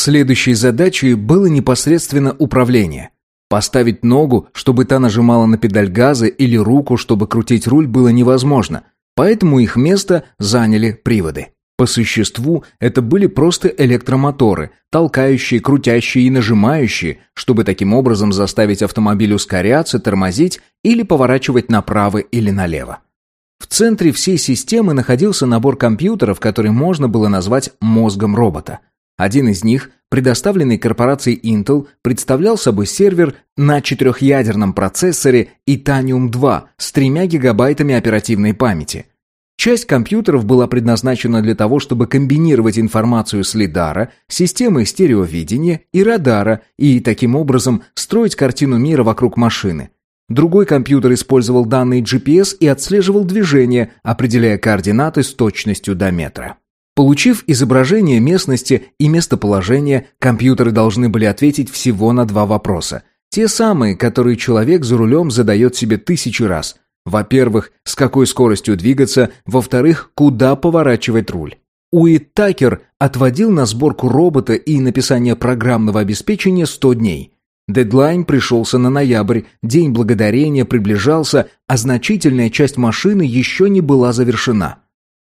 Следующей задачей было непосредственно управление. Поставить ногу, чтобы та нажимала на педаль газа, или руку, чтобы крутить руль, было невозможно, поэтому их место заняли приводы. По существу это были просто электромоторы, толкающие, крутящие и нажимающие, чтобы таким образом заставить автомобиль ускоряться, тормозить или поворачивать направо или налево. В центре всей системы находился набор компьютеров, который можно было назвать мозгом робота. Один из них, предоставленный корпорацией Intel, представлял собой сервер на четырехъядерном процессоре Itanium-2 с тремя гигабайтами оперативной памяти – Часть компьютеров была предназначена для того, чтобы комбинировать информацию с лидара, системой стереовидения и радара и таким образом строить картину мира вокруг машины. Другой компьютер использовал данные GPS и отслеживал движение, определяя координаты с точностью до метра. Получив изображение местности и местоположения, компьютеры должны были ответить всего на два вопроса. Те самые, которые человек за рулем задает себе тысячи раз – во-первых, с какой скоростью двигаться, во-вторых, куда поворачивать руль. Уит Такер отводил на сборку робота и написание программного обеспечения 100 дней. Дедлайн пришелся на ноябрь, День Благодарения приближался, а значительная часть машины еще не была завершена.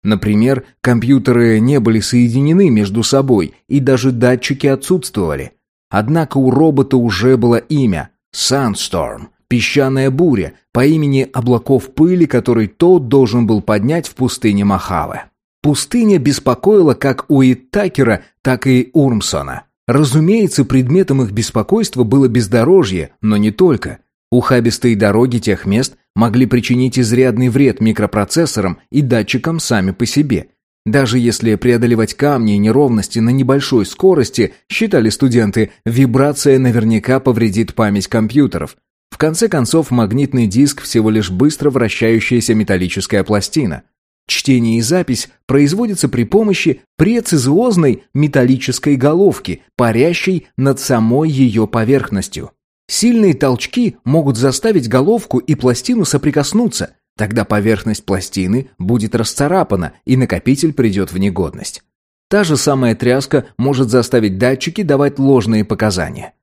Например, компьютеры не были соединены между собой, и даже датчики отсутствовали. Однако у робота уже было имя – Sandstorm – песчаная буря по имени облаков пыли, который тот должен был поднять в пустыне Махаве. Пустыня беспокоила как у Иттакера, так и Урмсона. Разумеется, предметом их беспокойства было бездорожье, но не только. Ухабистые дороги тех мест могли причинить изрядный вред микропроцессорам и датчикам сами по себе. Даже если преодолевать камни и неровности на небольшой скорости, считали студенты, вибрация наверняка повредит память компьютеров – в конце концов, магнитный диск всего лишь быстро вращающаяся металлическая пластина. Чтение и запись производится при помощи прецизиозной металлической головки, парящей над самой ее поверхностью. Сильные толчки могут заставить головку и пластину соприкоснуться, тогда поверхность пластины будет расцарапана и накопитель придет в негодность. Та же самая тряска может заставить датчики давать ложные показания.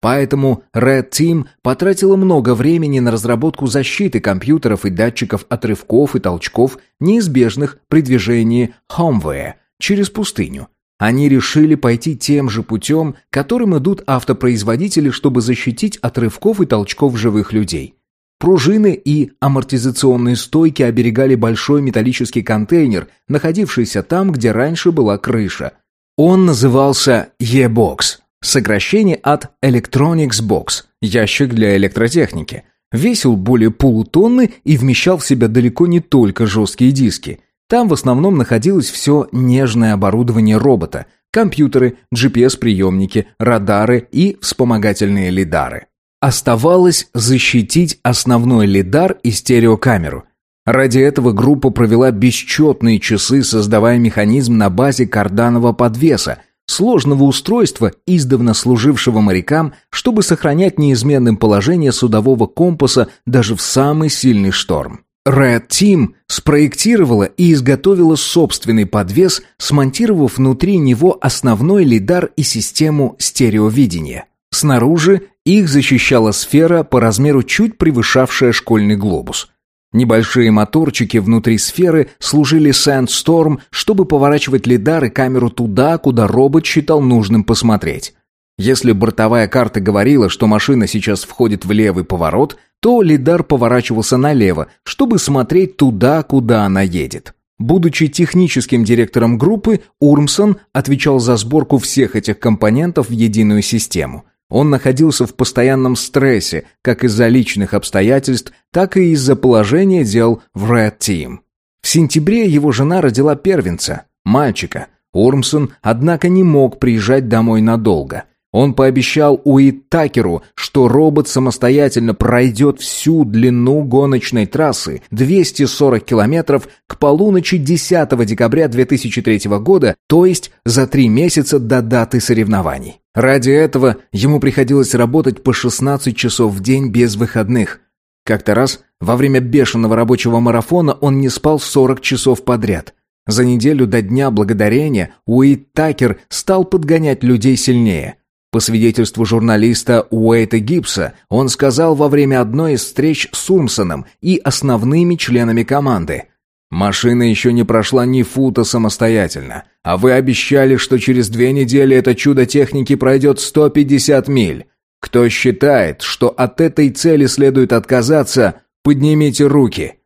Поэтому Red Team потратила много времени на разработку защиты компьютеров и датчиков отрывков и толчков, неизбежных при движении Homeway через пустыню. Они решили пойти тем же путем, которым идут автопроизводители, чтобы защитить от рывков и толчков живых людей. Пружины и амортизационные стойки оберегали большой металлический контейнер, находившийся там, где раньше была крыша. Он назывался E-Box. Сокращение от Electronics Box, ящик для электротехники. Весил более полутонны и вмещал в себя далеко не только жесткие диски. Там в основном находилось все нежное оборудование робота, компьютеры, GPS-приемники, радары и вспомогательные лидары. Оставалось защитить основной лидар и стереокамеру. Ради этого группа провела бесчетные часы, создавая механизм на базе карданного подвеса, сложного устройства, издавна служившего морякам, чтобы сохранять неизменным положение судового компаса даже в самый сильный шторм. Red Team спроектировала и изготовила собственный подвес, смонтировав внутри него основной лидар и систему стереовидения. Снаружи их защищала сфера по размеру чуть превышавшая школьный глобус – Небольшие моторчики внутри сферы служили Sandstorm, чтобы поворачивать лидар и камеру туда, куда робот считал нужным посмотреть. Если бортовая карта говорила, что машина сейчас входит в левый поворот, то лидар поворачивался налево, чтобы смотреть туда, куда она едет. Будучи техническим директором группы, Урмсон отвечал за сборку всех этих компонентов в единую систему – он находился в постоянном стрессе, как из-за личных обстоятельств, так и из-за положения дел в Red Team. В сентябре его жена родила первенца, мальчика. Урмсон, однако, не мог приезжать домой надолго – он пообещал Уиттакеру, что робот самостоятельно пройдет всю длину гоночной трассы 240 километров к полуночи 10 декабря 2003 года, то есть за три месяца до даты соревнований. Ради этого ему приходилось работать по 16 часов в день без выходных. Как-то раз, во время бешеного рабочего марафона, он не спал 40 часов подряд. За неделю до Дня Благодарения Уит Такер стал подгонять людей сильнее. По свидетельству журналиста Уэйта Гибса, он сказал во время одной из встреч с Урмсоном и основными членами команды – Машина еще не прошла ни фута самостоятельно, а вы обещали, что через две недели это чудо техники пройдет 150 миль. Кто считает, что от этой цели следует отказаться, поднимите руки.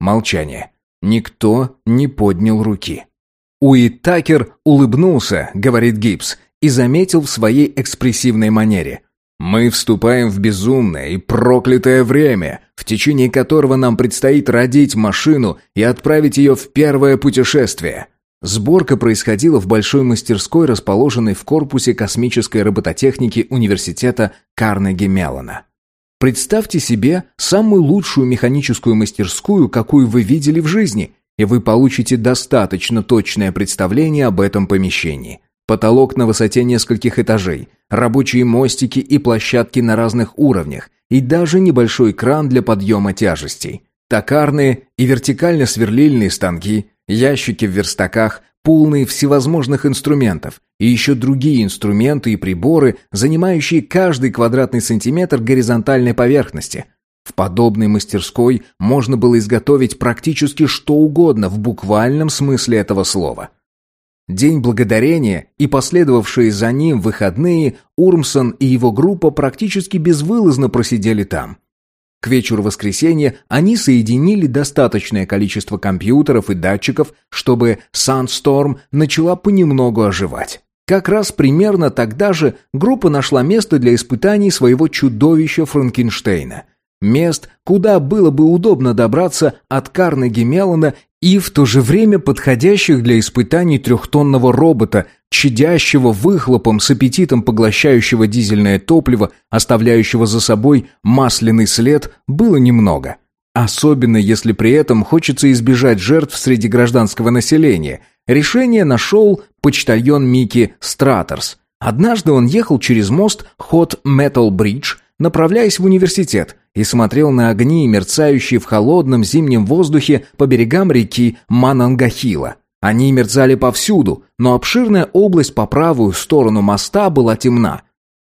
Молчание. Никто не поднял руки. Уитакер улыбнулся, говорит Гибс, и заметил в своей экспрессивной манере. Мы вступаем в безумное и проклятое время, в течение которого нам предстоит родить машину и отправить ее в первое путешествие. Сборка происходила в большой мастерской, расположенной в корпусе космической робототехники университета Карнеги-Меллона. Представьте себе самую лучшую механическую мастерскую, какую вы видели в жизни, и вы получите достаточно точное представление об этом помещении – Потолок на высоте нескольких этажей, рабочие мостики и площадки на разных уровнях, и даже небольшой кран для подъема тяжестей. Токарные и вертикально-сверлильные станки, ящики в верстаках, полные всевозможных инструментов, и еще другие инструменты и приборы, занимающие каждый квадратный сантиметр горизонтальной поверхности. В подобной мастерской можно было изготовить практически что угодно в буквальном смысле этого слова – День Благодарения и последовавшие за ним выходные Урмсон и его группа практически безвылазно просидели там. К вечеру воскресенья они соединили достаточное количество компьютеров и датчиков, чтобы Sandstorm начала понемногу оживать. Как раз примерно тогда же группа нашла место для испытаний своего чудовища Франкенштейна. Мест, куда было бы удобно добраться от Карнеги Меллона и в то же время подходящих для испытаний трехтонного робота, чадящего выхлопом с аппетитом поглощающего дизельное топливо, оставляющего за собой масляный след, было немного. Особенно если при этом хочется избежать жертв среди гражданского населения. Решение нашел почтальон Микки Стратерс. Однажды он ехал через мост Хот Метал Бридж, направляясь в университет, и смотрел на огни, мерцающие в холодном зимнем воздухе по берегам реки Манангахила. Они мерцали повсюду, но обширная область по правую сторону моста была темна.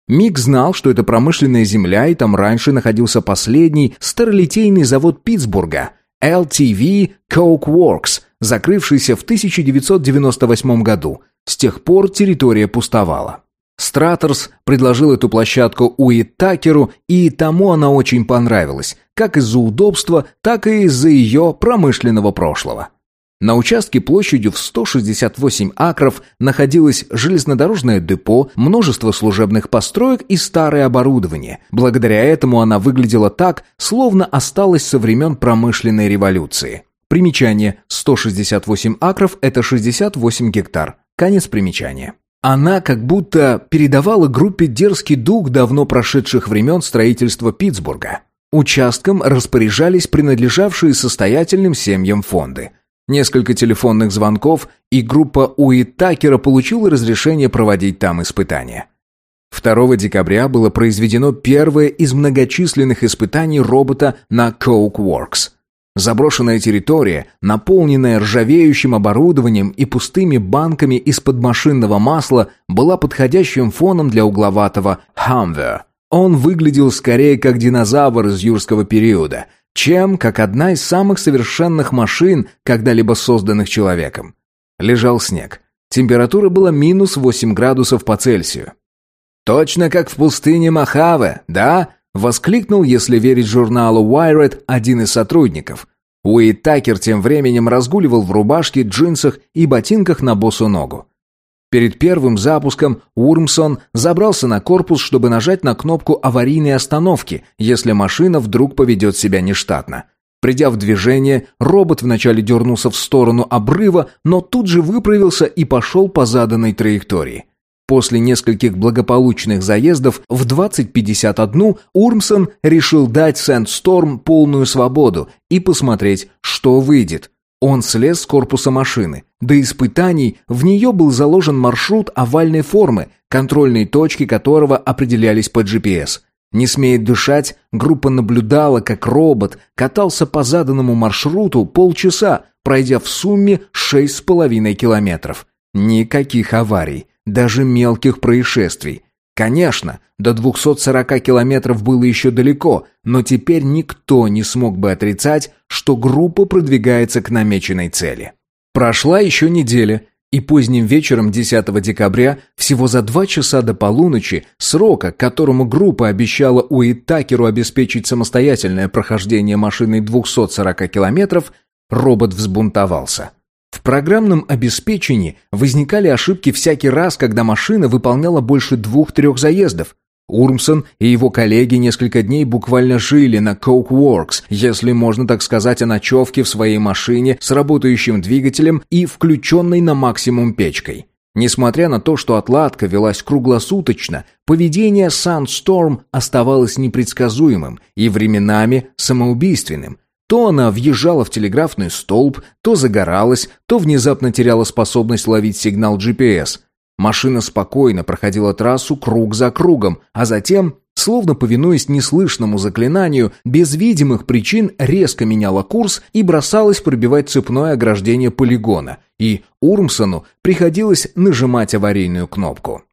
Мик знал, что это промышленная земля, и там раньше находился последний старолитейный завод Питтсбурга – LTV Coke Works, закрывшийся в 1998 году. С тех пор территория пустовала. Стратерс предложил эту площадку Уитакеру, и тому она очень понравилась, как из-за удобства, так и из-за ее промышленного прошлого. На участке площадью в 168 акров находилось железнодорожное депо, множество служебных построек и старое оборудование. Благодаря этому она выглядела так, словно осталась со времен промышленной революции. Примечание. 168 акров – это 68 гектар. Конец примечания. Она как будто передавала группе дерзкий дух давно прошедших времен строительства Питтсбурга. Участком распоряжались принадлежавшие состоятельным семьям фонды. Несколько телефонных звонков, и группа Уитакера получила разрешение проводить там испытания. 2 декабря было произведено первое из многочисленных испытаний робота на Coke Works – Заброшенная территория, наполненная ржавеющим оборудованием и пустыми банками из-под машинного масла, была подходящим фоном для угловатого «Хамвер». Он выглядел скорее как динозавр из юрского периода, чем как одна из самых совершенных машин, когда-либо созданных человеком. Лежал снег. Температура была минус 8 градусов по Цельсию. «Точно как в пустыне Махаве, да?» Воскликнул, если верить журналу Wired, один из сотрудников. Уит Такер тем временем разгуливал в рубашке, джинсах и ботинках на босу ногу. Перед первым запуском Урмсон забрался на корпус, чтобы нажать на кнопку аварийной остановки, если машина вдруг поведет себя нештатно. Придя в движение, робот вначале дернулся в сторону обрыва, но тут же выправился и пошел по заданной траектории. После нескольких благополучных заездов в 2051 Урмсон решил дать Сент-Сторм полную свободу и посмотреть, что выйдет. Он слез с корпуса машины. До испытаний в нее был заложен маршрут овальной формы, контрольные точки которого определялись по GPS. Не смея дышать, группа наблюдала, как робот катался по заданному маршруту полчаса, пройдя в сумме шесть с половиной километров. Никаких аварий, даже мелких происшествий. Конечно, до 240 километров было еще далеко, но теперь никто не смог бы отрицать, что группа продвигается к намеченной цели. Прошла еще неделя, и поздним вечером 10 декабря, всего за два часа до полуночи, срока, которому группа обещала Уитакеру обеспечить самостоятельное прохождение машины 240 километров, робот взбунтовался. В программном обеспечении возникали ошибки всякий раз, когда машина выполняла больше двух-трех заездов. Урмсон и его коллеги несколько дней буквально жили на Cokeworks, если можно так сказать о ночевке в своей машине с работающим двигателем и включенной на максимум печкой. Несмотря на то, что отладка велась круглосуточно, поведение Sandstorm оставалось непредсказуемым и временами самоубийственным. То она въезжала в телеграфный столб, то загоралась, то внезапно теряла способность ловить сигнал GPS – Машина спокойно проходила трассу круг за кругом, а затем, словно повинуясь неслышному заклинанию, без видимых причин резко меняла курс и бросалась пробивать цепное ограждение полигона, и Урмсону приходилось нажимать аварийную кнопку.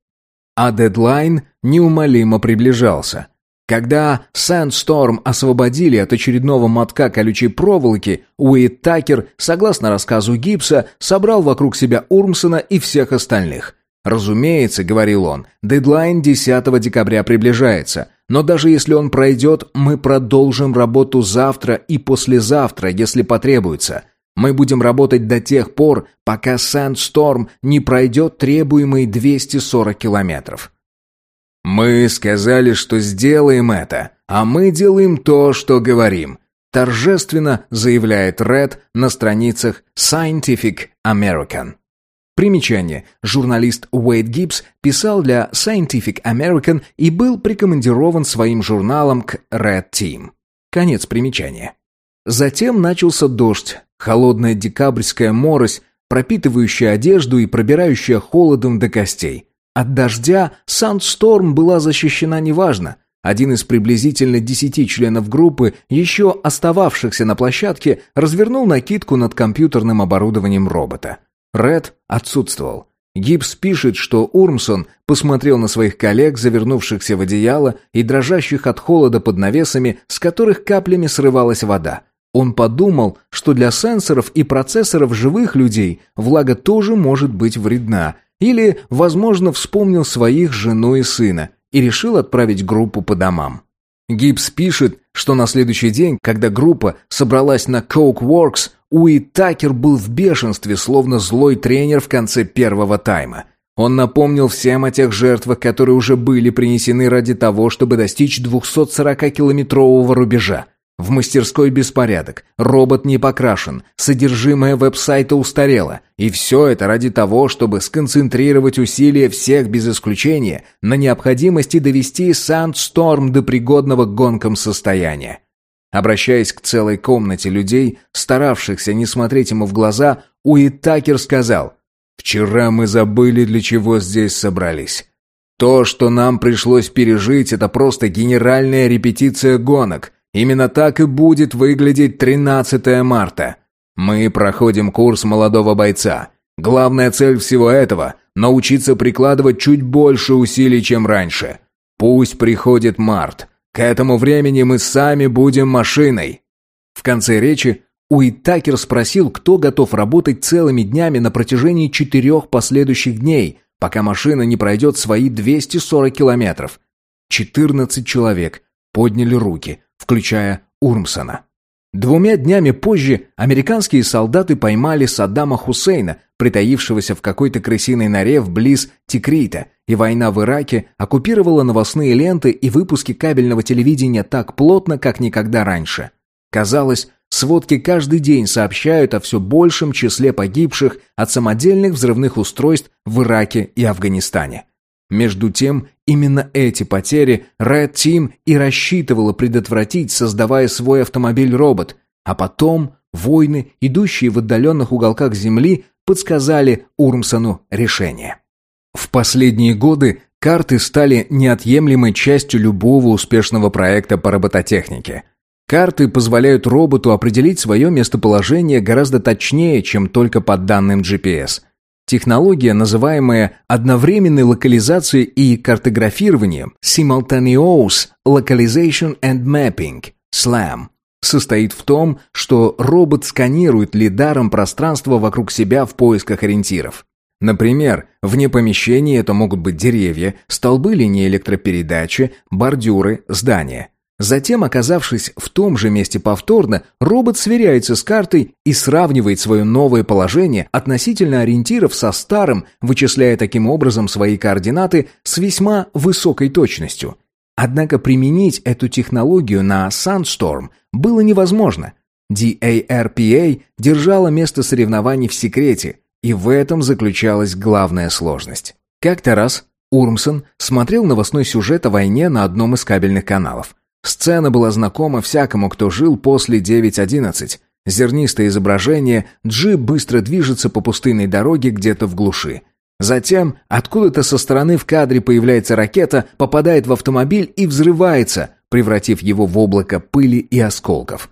А дедлайн неумолимо приближался. Когда Sandstorm освободили от очередного мотка колючей проволоки, Уит Такер, согласно рассказу Гибса, собрал вокруг себя Урмсона и всех остальных. «Разумеется», — говорил он, — «дедлайн 10 декабря приближается. Но даже если он пройдет, мы продолжим работу завтра и послезавтра, если потребуется. Мы будем работать до тех пор, пока Sandstorm не пройдет требуемые 240 километров». «Мы сказали, что сделаем это, а мы делаем то, что говорим», торжественно заявляет Ред на страницах Scientific American. Примечание. Журналист Уэйд Гибс писал для Scientific American и был прикомандирован своим журналом к Red Team. Конец примечания. Затем начался дождь, холодная декабрьская морось, пропитывающая одежду и пробирающая холодом до костей. От дождя Сандсторм была защищена неважно. Один из приблизительно десяти членов группы, еще остававшихся на площадке, развернул накидку над компьютерным оборудованием робота. Ред отсутствовал. Гибс пишет, что Урмсон посмотрел на своих коллег, завернувшихся в одеяло и дрожащих от холода под навесами, с которых каплями срывалась вода. Он подумал, что для сенсоров и процессоров живых людей влага тоже может быть вредна, или, возможно, вспомнил своих жену и сына и решил отправить группу по домам. Гибс пишет, что на следующий день, когда группа собралась на Coke Works, Уит Такер был в бешенстве, словно злой тренер в конце первого тайма. Он напомнил всем о тех жертвах, которые уже были принесены ради того, чтобы достичь 240-километрового рубежа. В мастерской беспорядок, робот не покрашен, содержимое веб-сайта устарело. И все это ради того, чтобы сконцентрировать усилия всех без исключения на необходимости довести Sandstorm до пригодного к гонкам состояния. Обращаясь к целой комнате людей, старавшихся не смотреть ему в глаза, Уитакер сказал, «Вчера мы забыли, для чего здесь собрались. То, что нам пришлось пережить, это просто генеральная репетиция гонок. Именно так и будет выглядеть 13 марта. Мы проходим курс молодого бойца. Главная цель всего этого – научиться прикладывать чуть больше усилий, чем раньше. Пусть приходит март». К этому времени мы сами будем машиной». В конце речи Уитакер спросил, кто готов работать целыми днями на протяжении четырех последующих дней, пока машина не пройдет свои 240 километров. 14 человек подняли руки, включая Урмсона. Двумя днями позже американские солдаты поймали Саддама Хусейна, притаившегося в какой-то крысиной норе вблиз Тикрита, и война в Ираке оккупировала новостные ленты и выпуски кабельного телевидения так плотно, как никогда раньше. Казалось, сводки каждый день сообщают о все большем числе погибших от самодельных взрывных устройств в Ираке и Афганистане. Между тем, именно эти потери Red Team и рассчитывала предотвратить, создавая свой автомобиль-робот, а потом войны, идущие в отдаленных уголках Земли, подсказали Урмсону решение. В последние годы Карты стали неотъемлемой частью любого успешного проекта по робототехнике. Карты позволяют роботу определить свое местоположение гораздо точнее, чем только по данным GPS. Технология, называемая одновременной локализацией и картографированием Simultaneous Localization and Mapping SLAM, состоит в том, что робот сканирует лидаром пространство вокруг себя в поисках ориентиров. Например, вне помещения это могут быть деревья, столбы линии электропередачи, бордюры, здания – Затем, оказавшись в том же месте повторно, робот сверяется с картой и сравнивает свое новое положение относительно ориентиров со старым, вычисляя таким образом свои координаты с весьма высокой точностью. Однако применить эту технологию на Sandstorm было невозможно. DARPA держала место соревнований в секрете, и в этом заключалась главная сложность. Как-то раз Урмсон смотрел новостной сюжет о войне на одном из кабельных каналов. Сцена была знакома всякому, кто жил после 9.11. Зернистое изображение, джип быстро движется по пустынной дороге где-то в глуши. Затем откуда-то со стороны в кадре появляется ракета, попадает в автомобиль и взрывается, превратив его в облако пыли и осколков.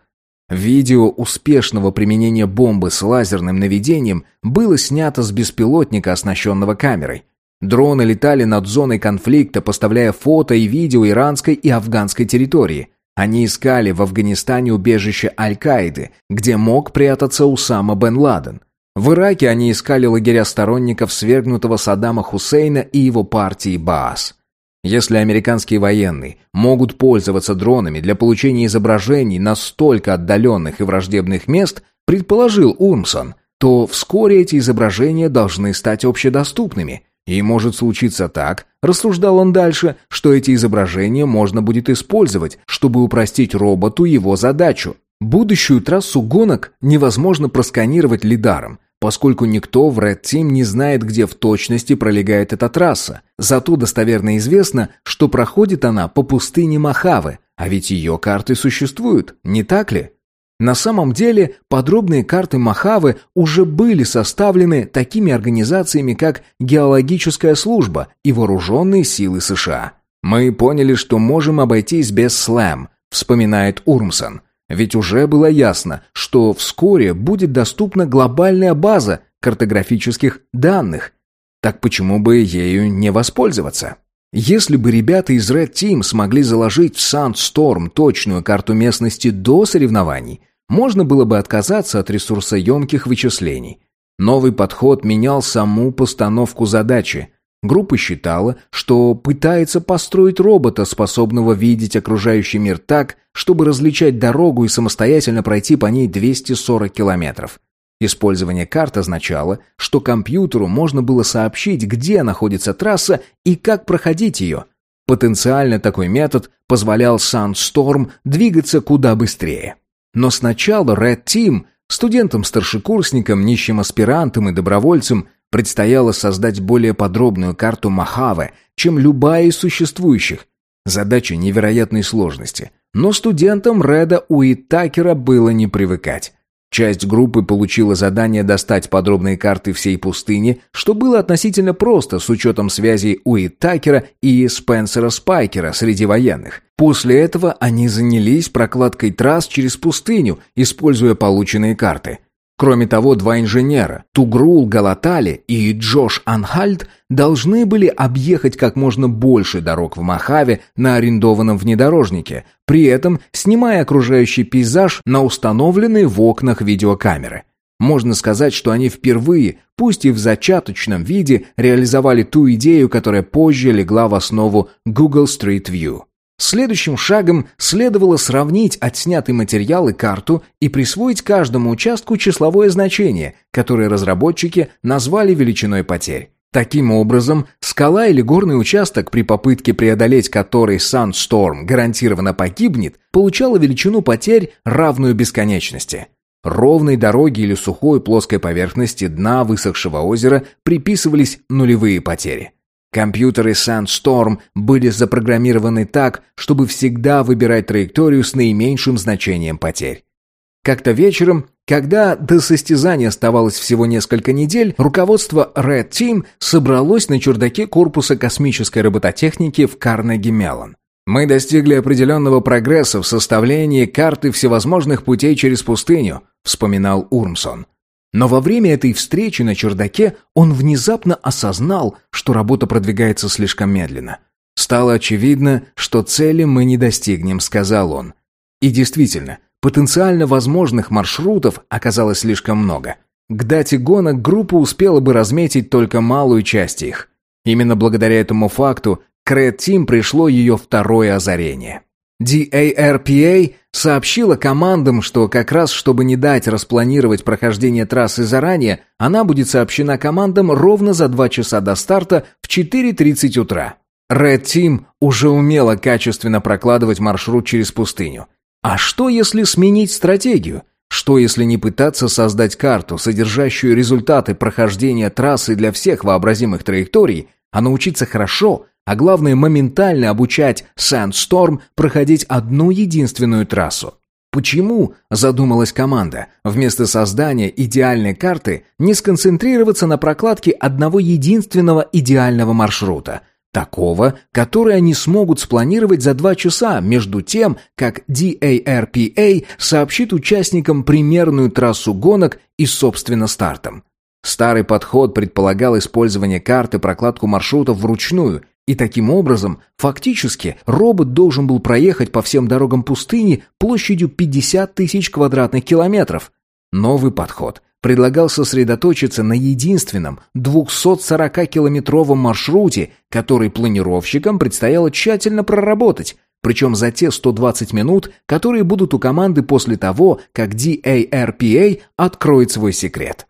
Видео успешного применения бомбы с лазерным наведением было снято с беспилотника, оснащенного камерой. Дроны летали над зоной конфликта, поставляя фото и видео иранской и афганской территории. Они искали в Афганистане убежище Аль-Каиды, где мог прятаться Усама бен Ладен. В Ираке они искали лагеря сторонников свергнутого Саддама Хусейна и его партии Баас. Если американские военные могут пользоваться дронами для получения изображений настолько отдаленных и враждебных мест, предположил Урмсон, то вскоре эти изображения должны стать общедоступными – и может случиться так, рассуждал он дальше, что эти изображения можно будет использовать, чтобы упростить роботу его задачу. Будущую трассу гонок невозможно просканировать лидаром, поскольку никто в Red Team не знает, где в точности пролегает эта трасса. Зато достоверно известно, что проходит она по пустыне Махавы, а ведь ее карты существуют, не так ли? На самом деле подробные карты Махавы уже были составлены такими организациями, как Геологическая служба и Вооруженные силы США. «Мы поняли, что можем обойтись без слэм», — вспоминает Урмсон. «Ведь уже было ясно, что вскоре будет доступна глобальная база картографических данных. Так почему бы ею не воспользоваться?» Если бы ребята из Red Team смогли заложить в Sandstorm точную карту местности до соревнований, можно было бы отказаться от ресурсоемких вычислений. Новый подход менял саму постановку задачи. Группа считала, что пытается построить робота, способного видеть окружающий мир так, чтобы различать дорогу и самостоятельно пройти по ней 240 километров. Использование карт означало, что компьютеру можно было сообщить, где находится трасса и как проходить ее. Потенциально такой метод позволял Sandstorm двигаться куда быстрее. Но сначала Red Team, студентам-старшекурсникам, нищим аспирантам и добровольцам, предстояло создать более подробную карту Махаве, чем любая из существующих. Задача невероятной сложности. Но студентам Реда Уитакера было не привыкать. Часть группы получила задание достать подробные карты всей пустыни, что было относительно просто с учетом связей Уиттакера и Спенсера Спайкера среди военных. После этого они занялись прокладкой трасс через пустыню, используя полученные карты. Кроме того, два инженера, Тугрул Галатали и Джош Анхальд, должны были объехать как можно больше дорог в Махаве на арендованном внедорожнике, при этом снимая окружающий пейзаж на установленные в окнах видеокамеры. Можно сказать, что они впервые, пусть и в зачаточном виде, реализовали ту идею, которая позже легла в основу Google Street View. Следующим шагом следовало сравнить отснятый материал и карту и присвоить каждому участку числовое значение, которое разработчики назвали величиной потерь. Таким образом, скала или горный участок, при попытке преодолеть который Sandstorm гарантированно погибнет, получала величину потерь, равную бесконечности. Ровной дороге или сухой плоской поверхности дна высохшего озера приписывались нулевые потери. Компьютеры Sandstorm были запрограммированы так, чтобы всегда выбирать траекторию с наименьшим значением потерь. Как-то вечером, когда до состязания оставалось всего несколько недель, руководство Red Team собралось на чердаке корпуса космической робототехники в Карнеги Меллон. Мы достигли определенного прогресса в составлении карты всевозможных путей через пустыню, вспоминал Урмсон. Но во время этой встречи на чердаке он внезапно осознал, что работа продвигается слишком медленно. Стало очевидно, что цели мы не достигнем, сказал он. И действительно, потенциально возможных маршрутов оказалось слишком много. К дате гонок группа успела бы разметить только малую часть их. Именно благодаря этому факту к Team пришло ее второе озарение. DARPA сообщила командам, что как раз чтобы не дать распланировать прохождение трассы заранее, она будет сообщена командам ровно за два часа до старта в 4.30 утра. Red Team уже умела качественно прокладывать маршрут через пустыню. А что если сменить стратегию? Что если не пытаться создать карту, содержащую результаты прохождения трассы для всех вообразимых траекторий, а научиться хорошо – а главное моментально обучать Sandstorm проходить одну единственную трассу. Почему, задумалась команда, вместо создания идеальной карты не сконцентрироваться на прокладке одного единственного идеального маршрута, такого, который они смогут спланировать за два часа между тем, как DARPA сообщит участникам примерную трассу гонок и, собственно, стартом. Старый подход предполагал использование карты прокладку маршрутов вручную и таким образом, фактически, робот должен был проехать по всем дорогам пустыни площадью 50 тысяч квадратных километров. Новый подход предлагал сосредоточиться на единственном 240-километровом маршруте, который планировщикам предстояло тщательно проработать, причем за те 120 минут, которые будут у команды после того, как DARPA откроет свой секрет.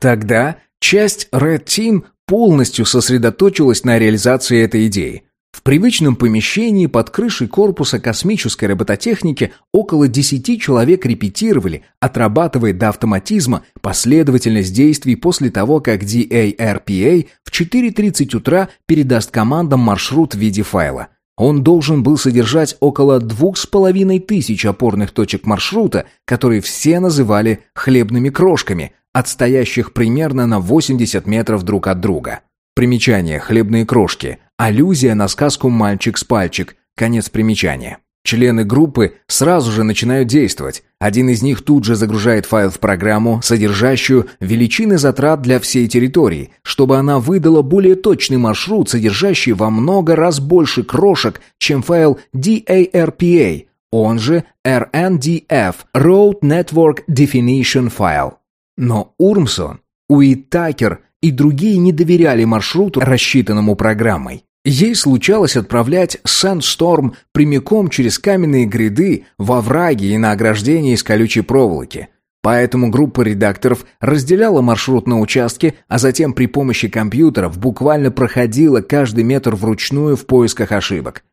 Тогда часть Red Team полностью сосредоточилась на реализации этой идеи. В привычном помещении под крышей корпуса космической робототехники около 10 человек репетировали, отрабатывая до автоматизма последовательность действий после того, как DARPA в 4.30 утра передаст командам маршрут в виде файла. Он должен был содержать около двух с половиной тысяч опорных точек маршрута, которые все называли «хлебными крошками», отстоящих примерно на 80 метров друг от друга. Примечание «Хлебные крошки». Аллюзия на сказку «Мальчик с пальчик». Конец примечания. Члены группы сразу же начинают действовать. Один из них тут же загружает файл в программу, содержащую величины затрат для всей территории, чтобы она выдала более точный маршрут, содержащий во много раз больше крошек, чем файл DARPA, он же RNDF, Road Network Definition File. Но Урмсон, Уитакер и другие не доверяли маршруту, рассчитанному программой. Ей случалось отправлять Sandstorm прямиком через каменные гряды, во враги и на ограждение из колючей проволоки. Поэтому группа редакторов разделяла маршрут на участки, а затем при помощи компьютеров буквально проходила каждый метр вручную в поисках ошибок.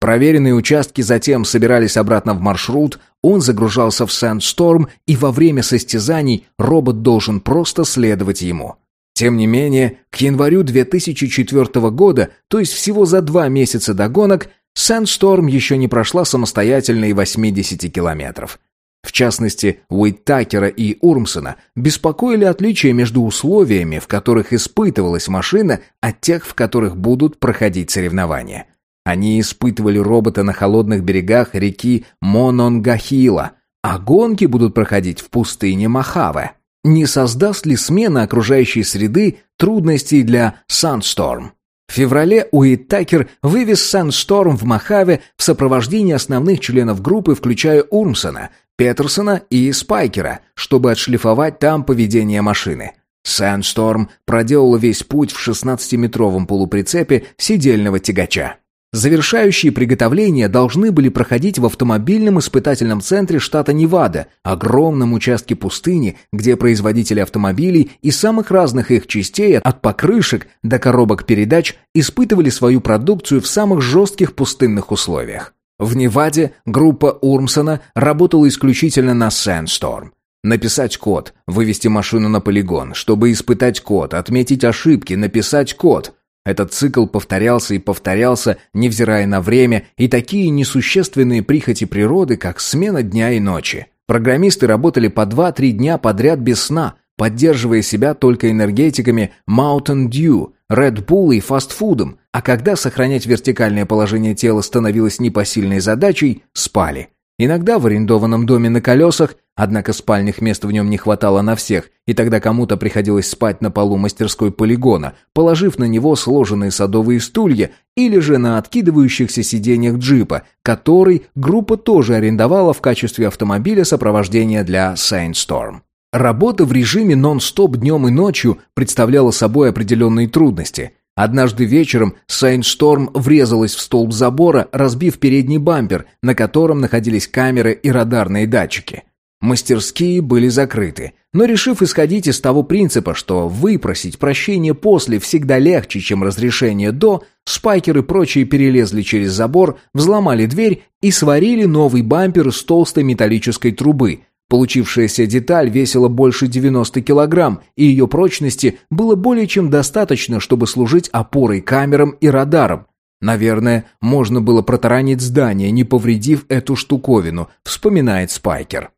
Проверенные участки затем собирались обратно в маршрут, он загружался в Sandstorm, и во время состязаний робот должен просто следовать ему. Тем не менее, к январю 2004 года, то есть всего за два месяца до гонок, Sandstorm еще не прошла самостоятельно и 80 километров. В частности, Уиттакера и Урмсона беспокоили отличия между условиями, в которых испытывалась машина, от тех, в которых будут проходить соревнования. Они испытывали робота на холодных берегах реки Мононгахила, а гонки будут проходить в пустыне Махаве. Не создаст ли смена окружающей среды трудностей для Sandstorm? В феврале Уиттакер вывез Sandstorm в Махаве в сопровождении основных членов группы, включая Урмсона, Петерсона и Спайкера, чтобы отшлифовать там поведение машины. Sandstorm проделал весь путь в 16-метровом полуприцепе сидельного тягача. Завершающие приготовления должны были проходить в автомобильном испытательном центре штата Невада, огромном участке пустыни, где производители автомобилей и самых разных их частей, от покрышек до коробок передач, испытывали свою продукцию в самых жестких пустынных условиях. В Неваде группа Урмсона работала исключительно на Sandstorm. Написать код, вывести машину на полигон, чтобы испытать код, отметить ошибки, написать код – этот цикл повторялся и повторялся, невзирая на время и такие несущественные прихоти природы, как смена дня и ночи. Программисты работали по 2-3 дня подряд без сна, поддерживая себя только энергетиками Mountain Dew, Red Bull и фастфудом, а когда сохранять вертикальное положение тела становилось непосильной задачей, спали. Иногда в арендованном доме на колесах, однако спальных мест в нем не хватало на всех, и тогда кому-то приходилось спать на полу мастерской полигона, положив на него сложенные садовые стулья или же на откидывающихся сиденьях джипа, который группа тоже арендовала в качестве автомобиля сопровождения для Sandstorm. Работа в режиме нон-стоп днем и ночью представляла собой определенные трудности – Однажды вечером Сайншторм врезалась в столб забора, разбив передний бампер, на котором находились камеры и радарные датчики. Мастерские были закрыты, но решив исходить из того принципа, что выпросить прощение после всегда легче, чем разрешение до, Спайкер и прочие перелезли через забор, взломали дверь и сварили новый бампер из толстой металлической трубы, Получившаяся деталь весила больше 90 килограмм, и ее прочности было более чем достаточно, чтобы служить опорой камерам и радарам. Наверное, можно было протаранить здание, не повредив эту штуковину, вспоминает Спайкер.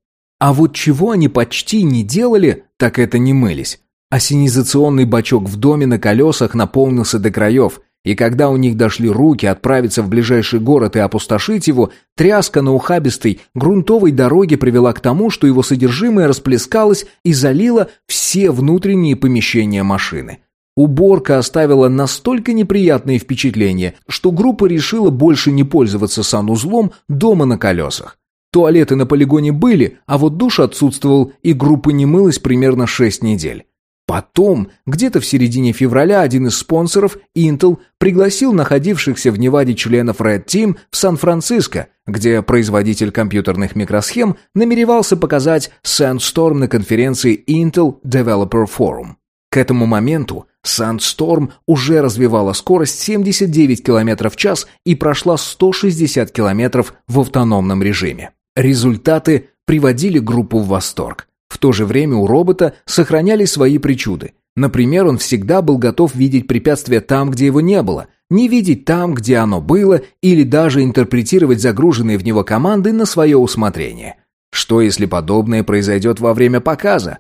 А вот чего они почти не делали, так это не мылись. Осенизационный бачок в доме на колесах наполнился до краев – и когда у них дошли руки отправиться в ближайший город и опустошить его, тряска на ухабистой грунтовой дороге привела к тому, что его содержимое расплескалось и залило все внутренние помещения машины. Уборка оставила настолько неприятные впечатления, что группа решила больше не пользоваться санузлом дома на колесах. Туалеты на полигоне были, а вот душ отсутствовал, и группа не мылась примерно 6 недель. Потом, где-то в середине февраля, один из спонсоров, Intel, пригласил находившихся в Неваде членов Red Team в Сан-Франциско, где производитель компьютерных микросхем намеревался показать Sandstorm на конференции Intel Developer Forum. К этому моменту Sandstorm уже развивала скорость 79 км в час и прошла 160 км в автономном режиме. Результаты приводили группу в восторг. В то же время у робота сохранялись свои причуды. Например, он всегда был готов видеть препятствие там, где его не было, не видеть там, где оно было, или даже интерпретировать загруженные в него команды на свое усмотрение. Что если подобное произойдет во время показа?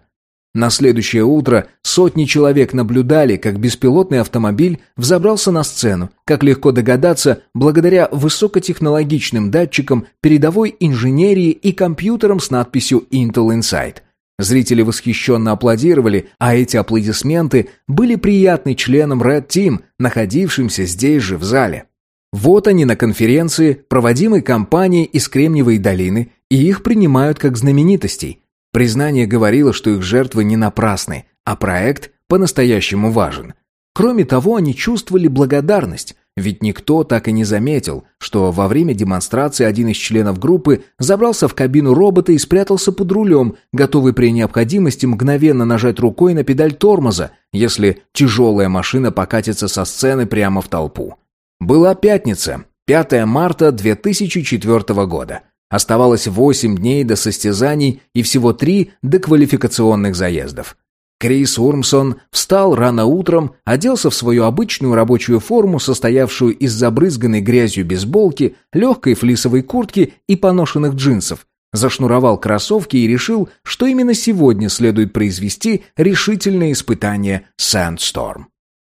На следующее утро сотни человек наблюдали, как беспилотный автомобиль взобрался на сцену, как легко догадаться, благодаря высокотехнологичным датчикам, передовой инженерии и компьютерам с надписью Intel Inside – Зрители восхищенно аплодировали, а эти аплодисменты были приятны членам Red Team, находившимся здесь же в зале. Вот они на конференции, проводимой компанией из Кремниевой долины, и их принимают как знаменитостей. Признание говорило, что их жертвы не напрасны, а проект по-настоящему важен. Кроме того, они чувствовали благодарность, ведь никто так и не заметил, что во время демонстрации один из членов группы забрался в кабину робота и спрятался под рулем, готовый при необходимости мгновенно нажать рукой на педаль тормоза, если тяжелая машина покатится со сцены прямо в толпу. Была пятница, 5 марта 2004 года. Оставалось 8 дней до состязаний и всего 3 до квалификационных заездов. Крис Урмсон встал рано утром, оделся в свою обычную рабочую форму, состоявшую из забрызганной грязью бейсболки, легкой флисовой куртки и поношенных джинсов, зашнуровал кроссовки и решил, что именно сегодня следует произвести решительное испытание Sandstorm.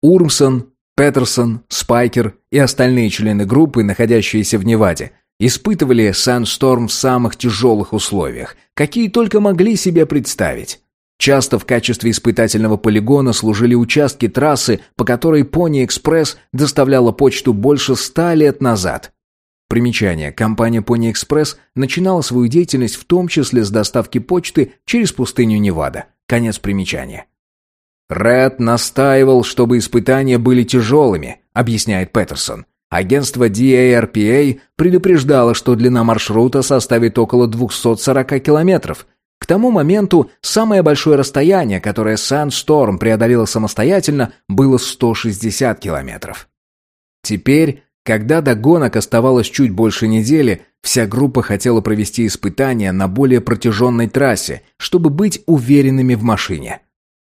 Урмсон, Петерсон, Спайкер и остальные члены группы, находящиеся в Неваде, испытывали Sandstorm в самых тяжелых условиях, какие только могли себе представить. Часто в качестве испытательного полигона служили участки трассы, по которой Pony Express доставляла почту больше ста лет назад. Примечание. Компания Pony Express начинала свою деятельность в том числе с доставки почты через пустыню Невада. Конец примечания. Ред настаивал, чтобы испытания были тяжелыми, объясняет Петерсон. Агентство DARPA предупреждало, что длина маршрута составит около 240 километров – к тому моменту самое большое расстояние, которое Sandstorm преодолела самостоятельно, было 160 километров. Теперь, когда до гонок оставалось чуть больше недели, вся группа хотела провести испытания на более протяженной трассе, чтобы быть уверенными в машине.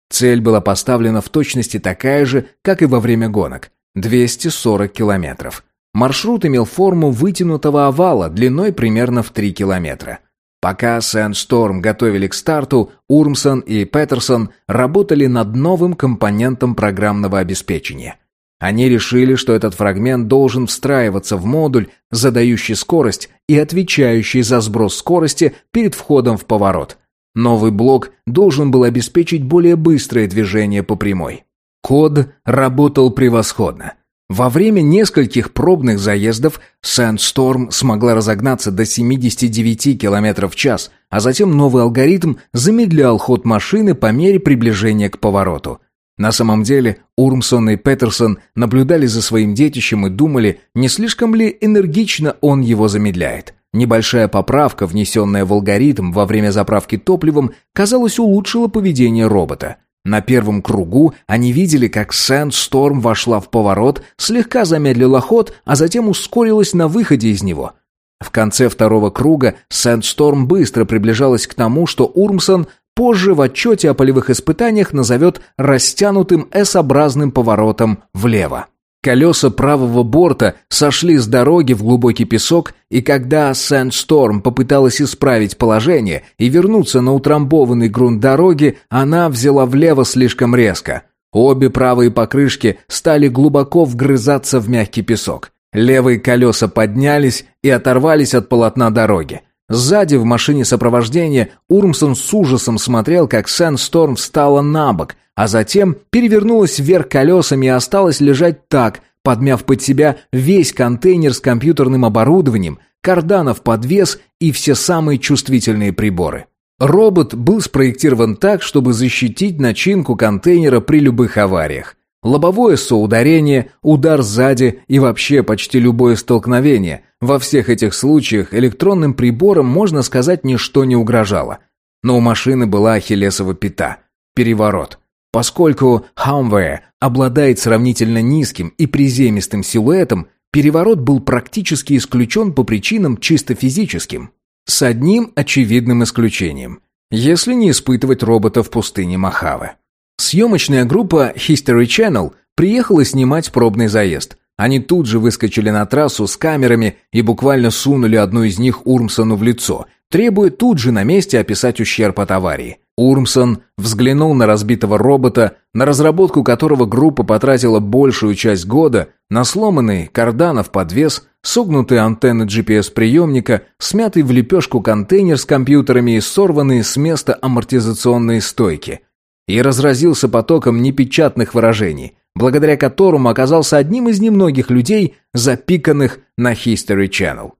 Цель была поставлена в точности такая же, как и во время гонок – 240 километров. Маршрут имел форму вытянутого овала длиной примерно в 3 километра. Пока Сэндсторм готовили к старту, Урмсон и Петерсон работали над новым компонентом программного обеспечения. Они решили, что этот фрагмент должен встраиваться в модуль, задающий скорость и отвечающий за сброс скорости перед входом в поворот. Новый блок должен был обеспечить более быстрое движение по прямой. Код работал превосходно. Во время нескольких пробных заездов Sandstorm смогла разогнаться до 79 км в час, а затем новый алгоритм замедлял ход машины по мере приближения к повороту. На самом деле Урмсон и Петерсон наблюдали за своим детищем и думали, не слишком ли энергично он его замедляет. Небольшая поправка, внесенная в алгоритм во время заправки топливом, казалось, улучшила поведение робота. На первом кругу они видели, как Сэндсторм вошла в поворот, слегка замедлила ход, а затем ускорилась на выходе из него. В конце второго круга Сэндсторм быстро приближалась к тому, что Урмсон позже в отчете о полевых испытаниях назовет растянутым S-образным поворотом влево. Колеса правого борта сошли с дороги в глубокий песок, и когда Сэндсторм попыталась исправить положение и вернуться на утрамбованный грунт дороги, она взяла влево слишком резко. Обе правые покрышки стали глубоко вгрызаться в мягкий песок. Левые колеса поднялись и оторвались от полотна дороги. Сзади в машине сопровождения Урмсон с ужасом смотрел, как Сэндсторм встала на бок, а затем перевернулась вверх колесами и осталась лежать так, подмяв под себя весь контейнер с компьютерным оборудованием, карданов подвес и все самые чувствительные приборы. Робот был спроектирован так, чтобы защитить начинку контейнера при любых авариях. Лобовое соударение, удар сзади и вообще почти любое столкновение. Во всех этих случаях электронным приборам, можно сказать, ничто не угрожало. Но у машины была ахиллесова пята – переворот – Поскольку Humvee обладает сравнительно низким и приземистым силуэтом, переворот был практически исключен по причинам чисто физическим. С одним очевидным исключением. Если не испытывать робота в пустыне Мохаве. Съемочная группа History Channel приехала снимать пробный заезд. Они тут же выскочили на трассу с камерами и буквально сунули одну из них Урмсону в лицо, требуя тут же на месте описать ущерб от аварии. Урмсон взглянул на разбитого робота, на разработку которого группа потратила большую часть года, на сломанный карданов подвес, согнутые антенны GPS-приемника, смятый в лепешку контейнер с компьютерами и сорванные с места амортизационные стойки. И разразился потоком непечатных выражений, благодаря которому оказался одним из немногих людей, запиканных на History Channel.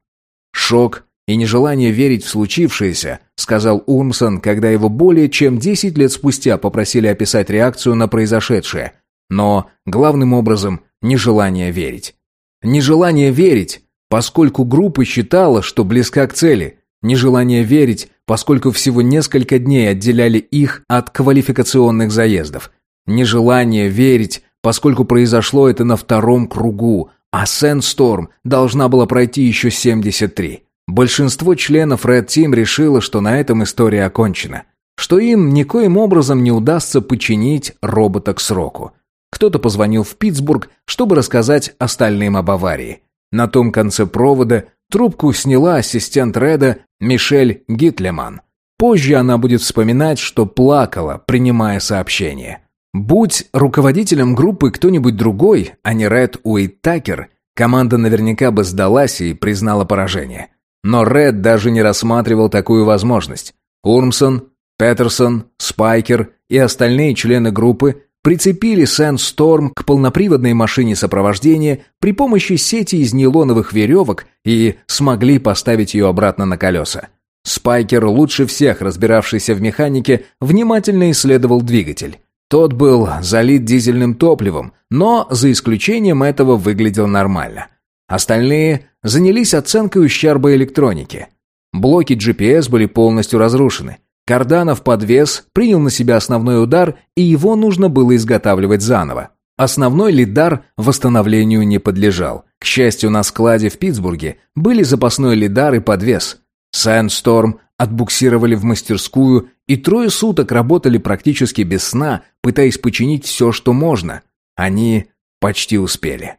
Шок и нежелание верить в случившееся, сказал Урмсон, когда его более чем 10 лет спустя попросили описать реакцию на произошедшее. Но, главным образом, нежелание верить. Нежелание верить, поскольку группа считала, что близка к цели. Нежелание верить, поскольку всего несколько дней отделяли их от квалификационных заездов. Нежелание верить, поскольку произошло это на втором кругу, а Сэндсторм должна была пройти еще 73. Большинство членов Red Team решило, что на этом история окончена, что им никоим образом не удастся починить робота к сроку. Кто-то позвонил в Питтсбург, чтобы рассказать остальным об аварии. На том конце провода трубку сняла ассистент Реда Мишель Гитлеман. Позже она будет вспоминать, что плакала, принимая сообщение. Будь руководителем группы кто-нибудь другой, а не Ред Уиттакер, команда наверняка бы сдалась и признала поражение. Но Ред даже не рассматривал такую возможность. Урмсон, Петерсон, Спайкер и остальные члены группы прицепили Сэндсторм к полноприводной машине сопровождения при помощи сети из нейлоновых веревок и смогли поставить ее обратно на колеса. Спайкер, лучше всех разбиравшийся в механике, внимательно исследовал двигатель. Тот был залит дизельным топливом, но за исключением этого выглядел нормально. Остальные занялись оценкой ущерба электроники. Блоки GPS были полностью разрушены. Карданов подвес принял на себя основной удар, и его нужно было изготавливать заново. Основной лидар восстановлению не подлежал. К счастью, на складе в Питтсбурге были запасной лидар и подвес. Sandstorm отбуксировали в мастерскую и трое суток работали практически без сна, пытаясь починить все, что можно. Они почти успели.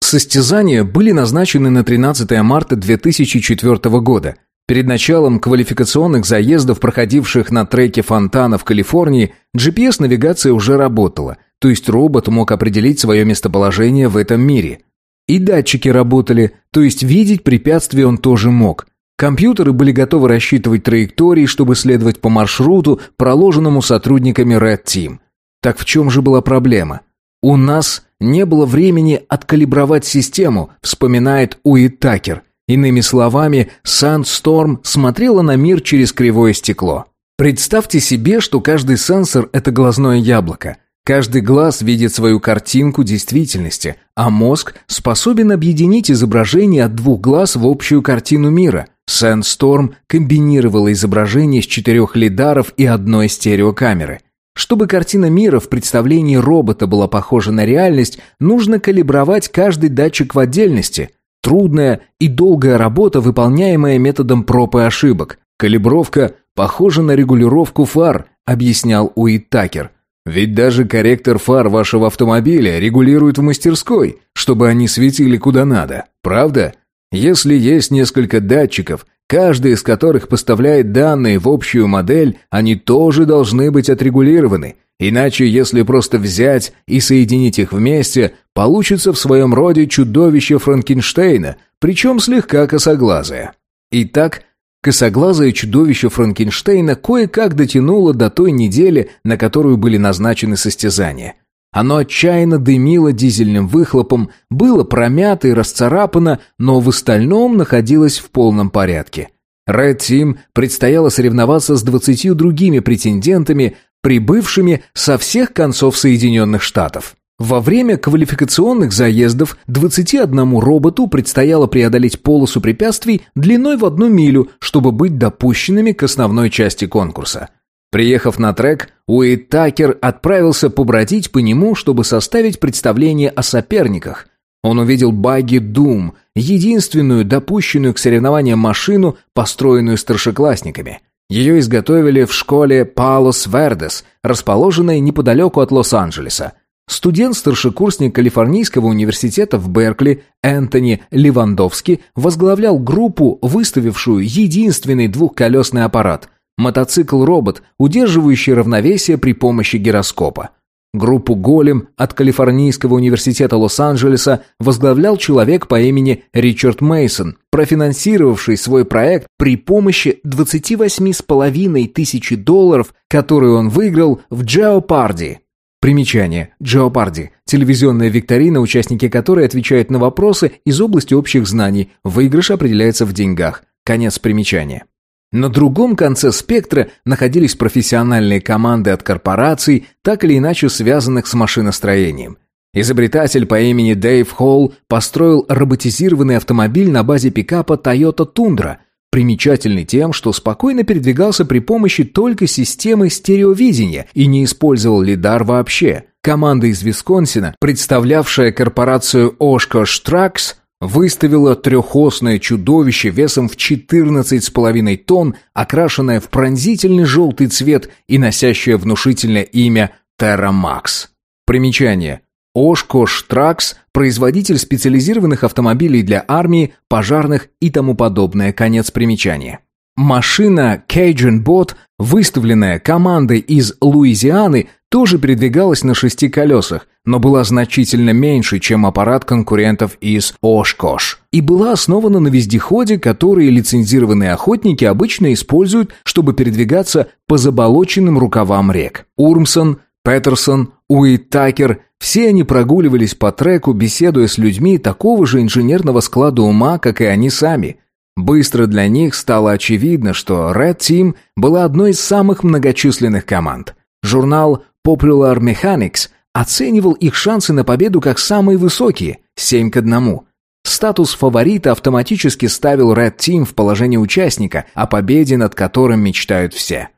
Состязания были назначены на 13 марта 2004 года. Перед началом квалификационных заездов, проходивших на треке фонтана в Калифорнии, GPS-навигация уже работала, то есть робот мог определить свое местоположение в этом мире. И датчики работали, то есть видеть препятствия он тоже мог. Компьютеры были готовы рассчитывать траектории, чтобы следовать по маршруту, проложенному сотрудниками Red Team. Так в чем же была проблема? У нас не было времени откалибровать систему, вспоминает Уит Такер. Иными словами, Sandstorm смотрела на мир через кривое стекло. Представьте себе, что каждый сенсор – это глазное яблоко. Каждый глаз видит свою картинку действительности, а мозг способен объединить изображение от двух глаз в общую картину мира. Sandstorm комбинировала изображение из четырех лидаров и одной стереокамеры. Чтобы картина мира в представлении робота была похожа на реальность, нужно калибровать каждый датчик в отдельности – Трудная и долгая работа, выполняемая методом проб и ошибок. Калибровка похожа на регулировку фар, объяснял Уит Такер. Ведь даже корректор фар вашего автомобиля регулируют в мастерской, чтобы они светили куда надо. Правда? Если есть несколько датчиков, каждый из которых поставляет данные в общую модель, они тоже должны быть отрегулированы – Иначе, если просто взять и соединить их вместе, получится в своем роде чудовище Франкенштейна, причем слегка косоглазое. Итак, косоглазое чудовище Франкенштейна кое-как дотянуло до той недели, на которую были назначены состязания. Оно отчаянно дымило дизельным выхлопом, было промято и расцарапано, но в остальном находилось в полном порядке. Red Team предстояло соревноваться с двадцатью другими претендентами, прибывшими со всех концов Соединенных Штатов. Во время квалификационных заездов 21 роботу предстояло преодолеть полосу препятствий длиной в одну милю, чтобы быть допущенными к основной части конкурса. Приехав на трек, Уит Такер отправился побродить по нему, чтобы составить представление о соперниках. Он увидел багги Doom, единственную допущенную к соревнованиям машину, построенную старшеклассниками – ее изготовили в школе Палос Вердес, расположенной неподалеку от Лос-Анджелеса. Студент-старшекурсник Калифорнийского университета в Беркли Энтони Левандовский возглавлял группу, выставившую единственный двухколесный аппарат – мотоцикл-робот, удерживающий равновесие при помощи гироскопа. Группу «Голем» от Калифорнийского университета Лос-Анджелеса возглавлял человек по имени Ричард Мейсон, профинансировавший свой проект при помощи 28,5 тысячи долларов, которые он выиграл в Джеопарди. Примечание. Джеопарди – телевизионная викторина, участники которой отвечают на вопросы из области общих знаний. Выигрыш определяется в деньгах. Конец примечания. На другом конце спектра находились профессиональные команды от корпораций, так или иначе связанных с машиностроением. Изобретатель по имени Дэйв Холл построил роботизированный автомобиль на базе пикапа Toyota Tundra, примечательный тем, что спокойно передвигался при помощи только системы стереовидения и не использовал лидар вообще. Команда из Висконсина, представлявшая корпорацию Oshkosh Trucks, выставила трехосное чудовище весом в 14,5 тонн, окрашенное в пронзительный желтый цвет и носящее внушительное имя Террамакс. Примечание. Oshkosh Trucks – производитель специализированных автомобилей для армии, пожарных и тому подобное. Конец примечания. Машина Cajun Bot, выставленная командой из Луизианы, тоже передвигалась на шести колесах, но была значительно меньше, чем аппарат конкурентов из Ошкош, и была основана на вездеходе, который лицензированные охотники обычно используют, чтобы передвигаться по заболоченным рукавам рек. Урмсон, Петерсон, Уиттакер – все они прогуливались по треку, беседуя с людьми такого же инженерного склада ума, как и они сами – Быстро для них стало очевидно, что Red Team была одной из самых многочисленных команд. Журнал Popular Mechanics оценивал их шансы на победу как самые высокие – 7 к 1. Статус фаворита автоматически ставил Red Team в положение участника, о победе над которым мечтают все.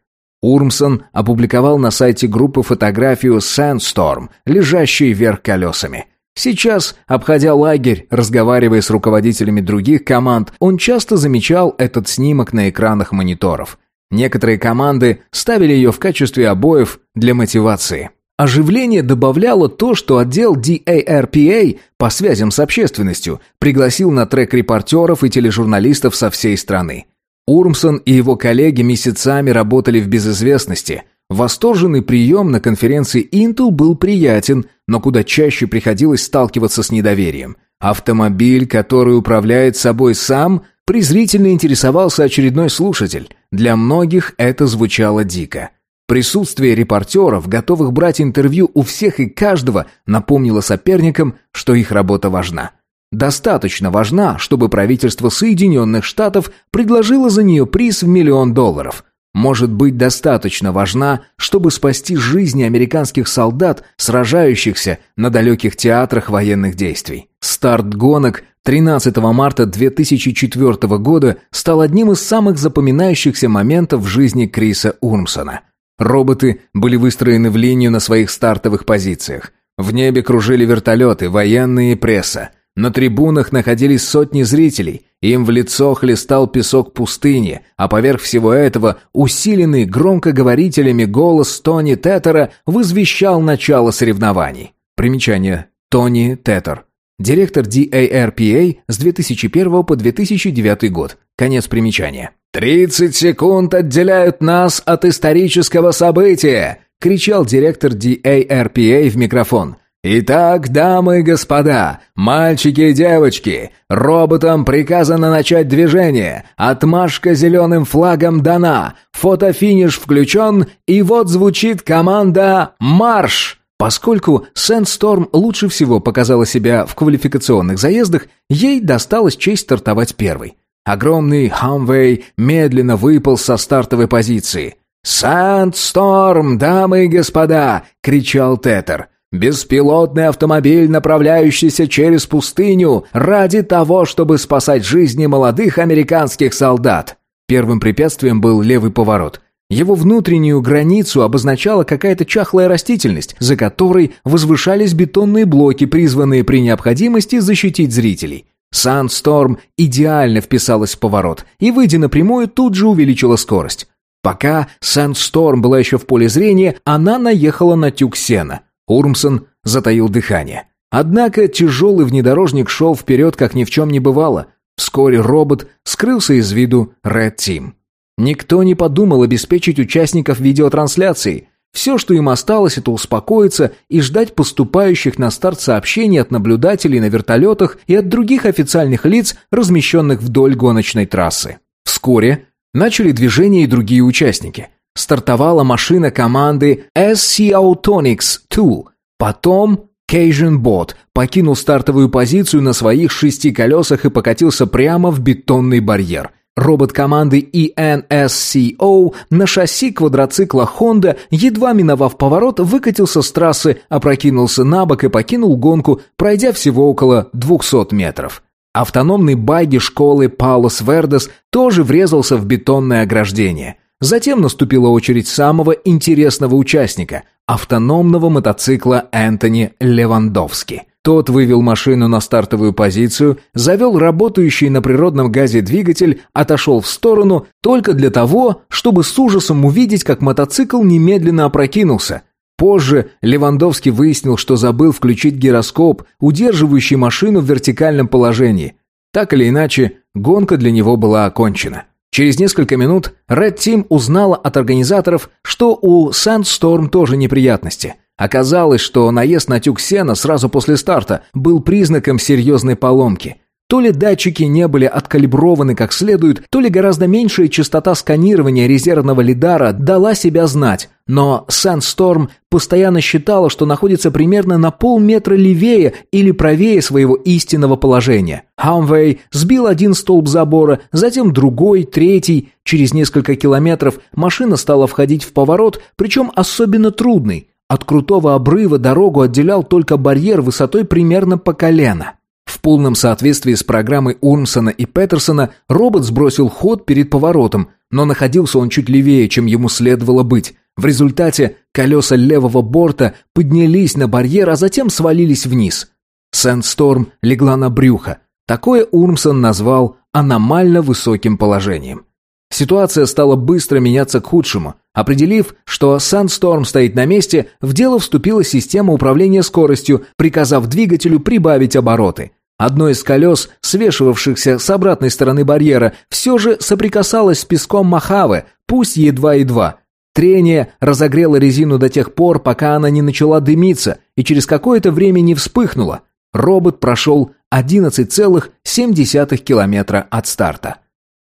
Урмсон опубликовал на сайте группы фотографию Sandstorm, лежащей вверх колесами. Сейчас, обходя лагерь, разговаривая с руководителями других команд, он часто замечал этот снимок на экранах мониторов. Некоторые команды ставили ее в качестве обоев для мотивации. Оживление добавляло то, что отдел DARPA по связям с общественностью пригласил на трек репортеров и тележурналистов со всей страны. Урмсон и его коллеги месяцами работали в безызвестности. Восторженный прием на конференции Intel был приятен, но куда чаще приходилось сталкиваться с недоверием. Автомобиль, который управляет собой сам, презрительно интересовался очередной слушатель. Для многих это звучало дико. Присутствие репортеров, готовых брать интервью у всех и каждого, напомнило соперникам, что их работа важна. Достаточно важна, чтобы правительство Соединенных Штатов предложило за нее приз в миллион долларов. Может быть, достаточно важна, чтобы спасти жизни американских солдат, сражающихся на далеких театрах военных действий. Старт гонок 13 марта 2004 года стал одним из самых запоминающихся моментов в жизни Криса Урмсона – Роботы были выстроены в линию на своих стартовых позициях. В небе кружили вертолеты, военные и пресса. На трибунах находились сотни зрителей, им в лицо хлестал песок пустыни, а поверх всего этого усиленный громкоговорителями голос Тони Теттера возвещал начало соревнований. Примечание. Тони Теттер. Директор DARPA с 2001 по 2009 год. Конец примечания. «Тридцать секунд отделяют нас от исторического события!» — кричал директор DARPA в микрофон. «Итак, дамы и господа, мальчики и девочки, роботам приказано начать движение. Отмашка зеленым флагом дана, фотофиниш включен, и вот звучит команда «Марш!». Поскольку Сэндсторм лучше всего показала себя в квалификационных заездах, ей досталась честь стартовать первой. Огромный Хамвей медленно выпал со стартовой позиции. «Сандсторм, дамы и господа!» — кричал Тетер. «Беспилотный автомобиль, направляющийся через пустыню ради того, чтобы спасать жизни молодых американских солдат». Первым препятствием был левый поворот. Его внутреннюю границу обозначала какая-то чахлая растительность, за которой возвышались бетонные блоки, призванные при необходимости защитить зрителей. Сансторм идеально вписалась в поворот и, выйдя напрямую, тут же увеличила скорость. Пока Сансторм была еще в поле зрения, она наехала на тюк сена. Урмсон затаил дыхание. Однако тяжелый внедорожник шел вперед, как ни в чем не бывало. Вскоре робот скрылся из виду Red Team. Никто не подумал обеспечить участников видеотрансляции. Все, что им осталось, это успокоиться и ждать поступающих на старт сообщений от наблюдателей на вертолетах и от других официальных лиц, размещенных вдоль гоночной трассы. Вскоре начали движение и другие участники. Стартовала машина команды SC Autonics 2. Потом Cajun Bot покинул стартовую позицию на своих шести колесах и покатился прямо в бетонный барьер – Робот команды ENSCO на шасси квадроцикла Honda, едва миновав поворот, выкатился с трассы, опрокинулся на бок и покинул гонку, пройдя всего около 200 метров. Автономный багги школы Паулос Вердес тоже врезался в бетонное ограждение. Затем наступила очередь самого интересного участника – автономного мотоцикла Энтони Левандовски. Тот вывел машину на стартовую позицию, завел работающий на природном газе двигатель, отошел в сторону только для того, чтобы с ужасом увидеть, как мотоцикл немедленно опрокинулся. Позже Левандовский выяснил, что забыл включить гироскоп, удерживающий машину в вертикальном положении. Так или иначе, гонка для него была окончена. Через несколько минут Red Team узнала от организаторов, что у Sandstorm тоже неприятности – Оказалось, что наезд на тюк сена сразу после старта был признаком серьезной поломки. То ли датчики не были откалиброваны как следует, то ли гораздо меньшая частота сканирования резервного лидара дала себя знать, но Sandstorm постоянно считала, что находится примерно на полметра левее или правее своего истинного положения. Хамвей сбил один столб забора, затем другой, третий. Через несколько километров машина стала входить в поворот, причем особенно трудный. От крутого обрыва дорогу отделял только барьер высотой примерно по колено. В полном соответствии с программой Урмсона и Петерсона робот сбросил ход перед поворотом, но находился он чуть левее, чем ему следовало быть. В результате колеса левого борта поднялись на барьер, а затем свалились вниз. Сэндсторм легла на брюхо. Такое Урмсон назвал аномально высоким положением. Ситуация стала быстро меняться к худшему. Определив, что Sandstorm стоит на месте, в дело вступила система управления скоростью, приказав двигателю прибавить обороты. Одно из колес, свешивавшихся с обратной стороны барьера, все же соприкасалось с песком Махавы, пусть едва-едва. Трение разогрело резину до тех пор, пока она не начала дымиться и через какое-то время не вспыхнула. Робот прошел 11,7 километра от старта.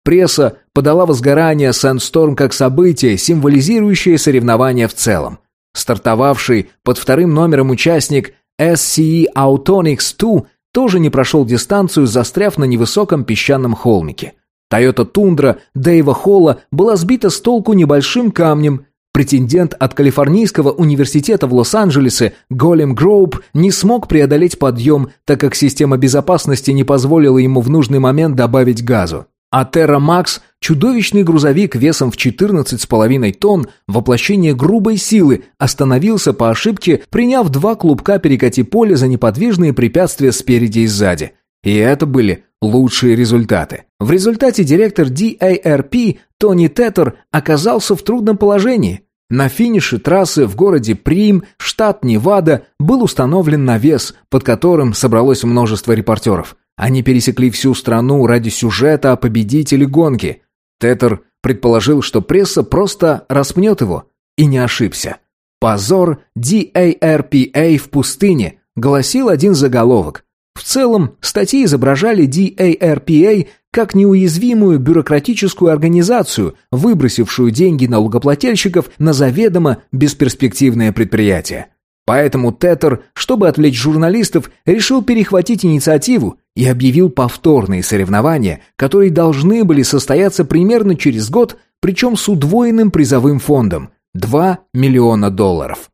Пресса подала возгорание Sandstorm как событие, символизирующее соревнование в целом. Стартовавший под вторым номером участник SCE Autonix 2 тоже не прошел дистанцию, застряв на невысоком песчаном холмике. Тойота Тундра Дэйва Холла была сбита с толку небольшим камнем. Претендент от Калифорнийского университета в Лос-Анджелесе Голем Гроуп не смог преодолеть подъем, так как система безопасности не позволила ему в нужный момент добавить газу. А Terra Max – чудовищный грузовик весом в 14,5 тонн, воплощение грубой силы, остановился по ошибке, приняв два клубка перекати поля за неподвижные препятствия спереди и сзади. И это были лучшие результаты. В результате директор DARP Тони Теттер оказался в трудном положении. На финише трассы в городе Прим, штат Невада, был установлен навес, под которым собралось множество репортеров. Они пересекли всю страну ради сюжета о победителе гонки. Теттер предположил, что пресса просто распнет его. И не ошибся. «Позор DARPA в пустыне», гласил один заголовок. В целом, статьи изображали DARPA как неуязвимую бюрократическую организацию, выбросившую деньги налогоплательщиков на заведомо бесперспективное предприятие. Поэтому Теттер, чтобы отвлечь журналистов, решил перехватить инициативу и объявил повторные соревнования, которые должны были состояться примерно через год, причем с удвоенным призовым фондом – 2 миллиона долларов.